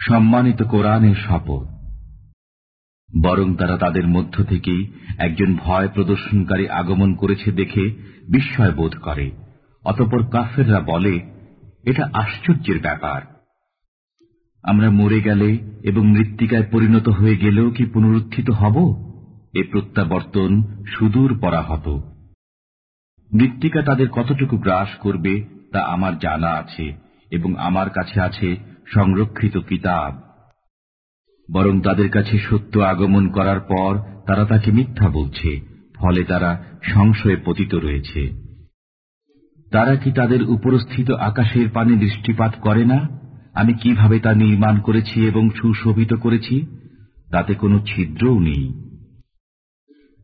সম্মানিত কোরআনের শপথ। বরং তারা তাদের মধ্য থেকেই একজন ভয় প্রদর্শনকারী আগমন করেছে দেখে বিস্ময় বোধ করে। অতপর কাফেররা বলে, এটা আশ্চর্যের ব্যাপার। আমরা মরে গেলে এবং মৃত্তিকায় পরিণত হয়ে গেলেও কি পুনরুত্থিত হব? এ প্রত্যাবর্তন সুদূর পরাহত। মৃত্তিকা তাদের কতটুকু গ্রাস করবে তা আমার জানা আছে। এবং আমার কাছে আছে সংরক্ষিত কিতাব। বরং তাদের কাছে সত্য আগমন করার পর তারা তাকে মিথ্যা বলছে, ফলে তারা সংশয়ে পতিত রয়েছে। তারা কি তাদের উপরস্থিত আকাশের পানে দৃষ্টিপাত করে না? আমি কীভাবে তা নির্মাণ করেছি এবং সুশোভিত করেছি? তাতে কোনো ছিদ্রও নেই।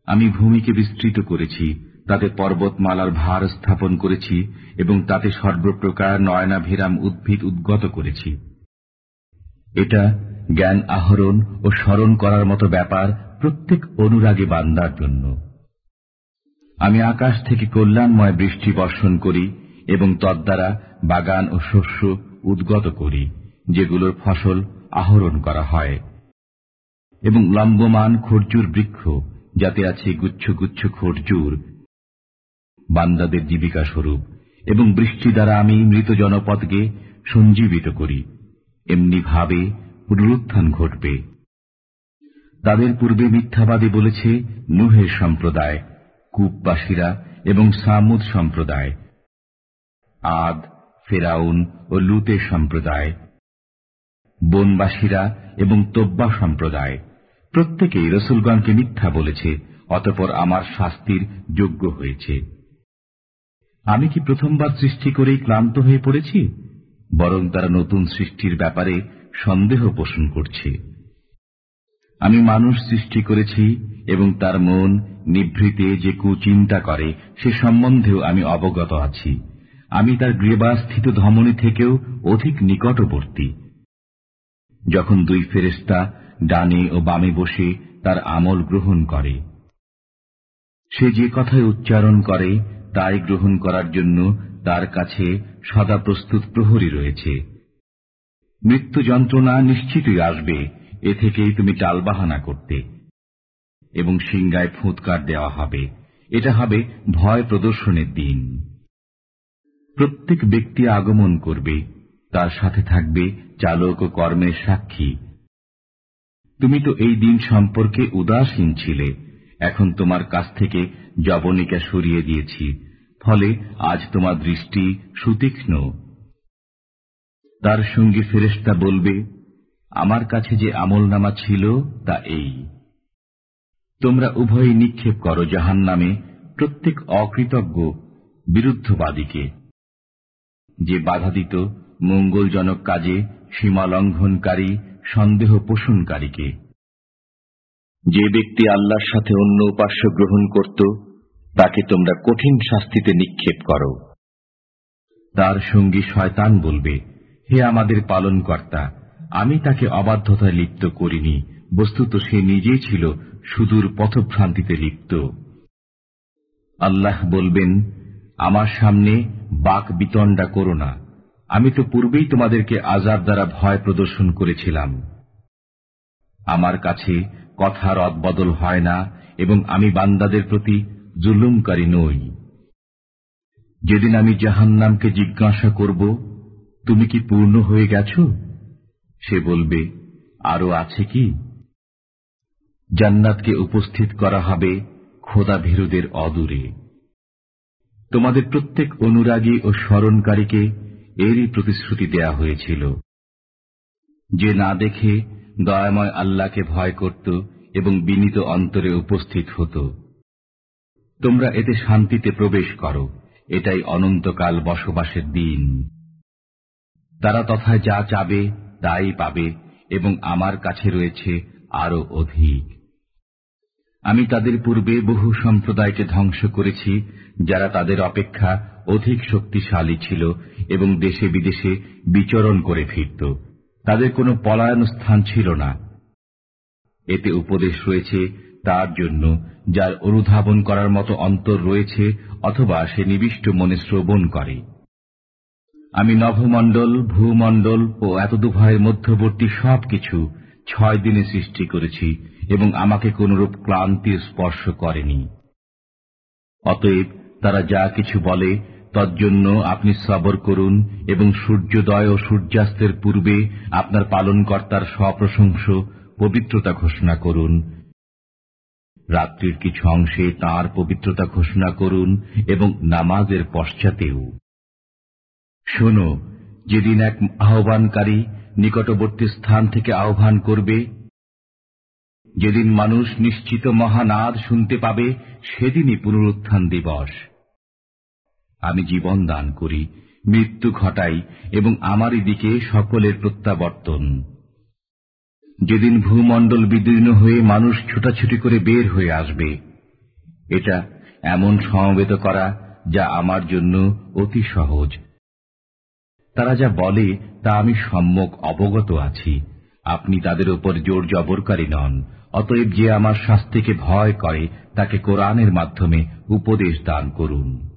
আমি ভূমিকে বিস্তৃত করেছি তাতে পর্বতমালার ভার স্থাপন করেছি এবং তাতে সর্বপ্রকার নয়নাভিরাম উদ্ভিদ উদ্গত করেছি। এটা জ্ঞান আহরণ ও স্মরণ করার মতো ব্যাপার প্রত্যেক অনুরাগী বান্দার জন্য। আমি আকাশ থেকে কল্যাণময় বৃষ্টি বর্ষণ করি এবং তদ্বারা বাগান ও শস্য উদ্গত করি, যেগুলোর ফসল আহরণ করা হয়। এবং লম্বমান খর্জুর বৃক্ষ, যাতে আছে গুচ্ছ গুচ্ছ খর্জুর বান্দাদের জীবিকা স্বরূপ এবং বৃষ্টি দ্বারা আমি মৃত জনপদকে সঞ্জীবিত করি। এমনি ভাবে পুনরুত্থান ঘটবে। তাদের পূর্বে মিথ্যাবাদী বলেছে নুহের সম্প্রদায়, কূপবাসীরা এবং সামুদ সম্প্রদায়, আদ, ফেরাউন ও লুতের সম্প্রদায়, বনবাসীরা এবং তোব্বা সম্প্রদায়। প্রত্যেকেই রসুলগণকে মিথ্যা বলেছে, অতপর আমার শাস্তির যোগ্য হয়েছে। আমি কি প্রথমবার সৃষ্টি করেই ক্লান্ত হয়ে পড়েছি? বরং তারা নতুন সৃষ্টির ব্যাপারে সন্দেহ পোষণ করছে। আমি মানুষ সৃষ্টি করেছি এবং তার মন নিভৃতে যে কুচিন্তা করে, সে সম্বন্ধেও আমি অবগত আছি। আমি তার গৃহবাস্থিত ধমনী থেকেও অধিক নিকটবর্তী। যখন দুই ফেরেস্তা ডানে ও বামে বসে তার আমল গ্রহণ করে, সে যে কথায় উচ্চারণ করে তাই গ্রহণ করার জন্য তার কাছে সদা প্রস্তুত প্রহরী রয়েছে। মৃত্যু যন্ত্রণা নিশ্চিতই আসবে, এ থেকেই তুমি টালবাহানা করতে। এবং সিংগায় ফুৎকার দেওয়া হবে। এটা হবে ভয় প্রদর্শনের দিন। প্রত্যেক ব্যক্তি আগমন করবে, তার সাথে থাকবে চালক ও কর্মের সাক্ষী। তুমি তো এই দিন সম্পর্কে উদাসীন ছিলে এখন তোমার কাছ থেকে জবনিকা সরিয়ে দিয়েছি। ফলে আজ তোমার দৃষ্টি সুতীক্ষ্ণ। তার সঙ্গে ফেরেস্তা বলবে, আমার কাছে যে আমল নামা ছিল, তা এই। তোমরা উভয়ই নিক্ষেপ করো জাহান নামে প্রত্যেক অকৃতজ্ঞ বিরুদ্ধবাদীকে। যে বাধা দিত মঙ্গলজনক কাজে সীমা লঙ্ঘনকারী, সন্দেহ পোষণকারীকে। যে ব্যক্তি আল্লাহর সাথে অন্য উপাস্য গ্রহণ করত, তাকে তোমরা কঠিন শাস্তিতে নিক্ষেপ করো। তার সঙ্গী শয়তান বলবে, হে আমাদের পালন কর্তা আমি তাকে অবাধ্যতায় লিপ্ত করিনি, বস্তুত সে নিজেই ছিল সুদূর পথভ্রান্তিতে লিপ্ত। আল্লাহ বলবেন, আমার সামনে বাক বিতণ্ডা করো না, আমি তো পূর্বেই তোমাদেরকে আজাব দ্বারা ভয় প্রদর্শন করেছিলাম। আমার কাছে কথা রদবদল হয় না এবং আমি বান্দাদের প্রতি জুলুমকারী নই। যেদিন আমি জাহান্নামকে জিজ্ঞাসা করব, তুমি কি পূর্ণ হয়ে গেছ? সে বলবে, আরও আছে কি? জান্নাতকে উপস্থিত করা হবে খোদা ভীরুদের অদূরে। তোমাদের প্রত্যেক অনুরাগী ও স্মরণকারীকে এরই প্রতিশ্রুতি দেয়া হয়েছিল। যে না দেখে দয়াময় আল্লাহকে ভয় করত এবং বিনীত অন্তরে উপস্থিত হতো। তোমরা এতে শান্তিতে প্রবেশ করো, এটাই অনন্তকাল বসবাসের দিন। তারা তথায় যা চাবে, তাই পাবে এবং আমার কাছে রয়েছে আরও অধিক। আমি তাদের পূর্বে বহু সম্প্রদায়কে ধ্বংস করেছি, যারা তাদের অপেক্ষা অধিক শক্তিশালী ছিল এবং দেশে বিদেশে বিচরণ করে ফিরত। তাদের কোনো পলায়ন স্থান ছিল না। এতে উপদেশ রয়েছে তার জন্য, যার অনুধাবন করার মতো অন্তর রয়েছে, অথবা সে নিবিষ্ট মনে শ্রবণ করে। আমি নভমণ্ডল, ভূমণ্ডল ও এতদুভয়ের মধ্যবর্তী সবকিছু ছয় দিনে সৃষ্টি করেছি এবং আমাকে কোনরূপ ক্লান্তির স্পর্শ করেনি। অতএব তারা যা কিছু বলে তজ্জন্য আপনি সবর করুন এবং সূর্যোদয় ও সূর্যাস্তের পূর্বে আপনার পালনকর্তার স্বপ্রশংস পবিত্রতা ঘোষণা করুন। রাত্রির কিছু অংশে তাঁর পবিত্রতা ঘোষণা করুন এবং নামাজের পশ্চাতেও। শোনো, যেদিন এক আহ্বানকারী নিকটবর্তী স্থান থেকে আহ্বান করবে, যেদিন মানুষ নিশ্চিত মহানাদ শুনতে পাবে, সেদিনই পুনরুত্থান দিবস। আমি জীবন দান করি, মৃত্যু ঘটাই এবং আমারই দিকে সকলের প্রত্যাবর্তন। যেদিন ভূমণ্ডল বিদীর্ণ হয়ে মানুষ ছুটাছুটি করে বের হয়ে আসবে, এটা এমন সমবেত করা যা আমার জন্য অতি সহজ। তারা যা বলে, তা আমি সম্যক অবগত আছি। আপনি তাদের উপর জোর জবরকারী নন, অতএব যে আমার শাস্তিকে ভয় করে, তাকে কোরআনের মাধ্যমে উপদেশ দান করুন।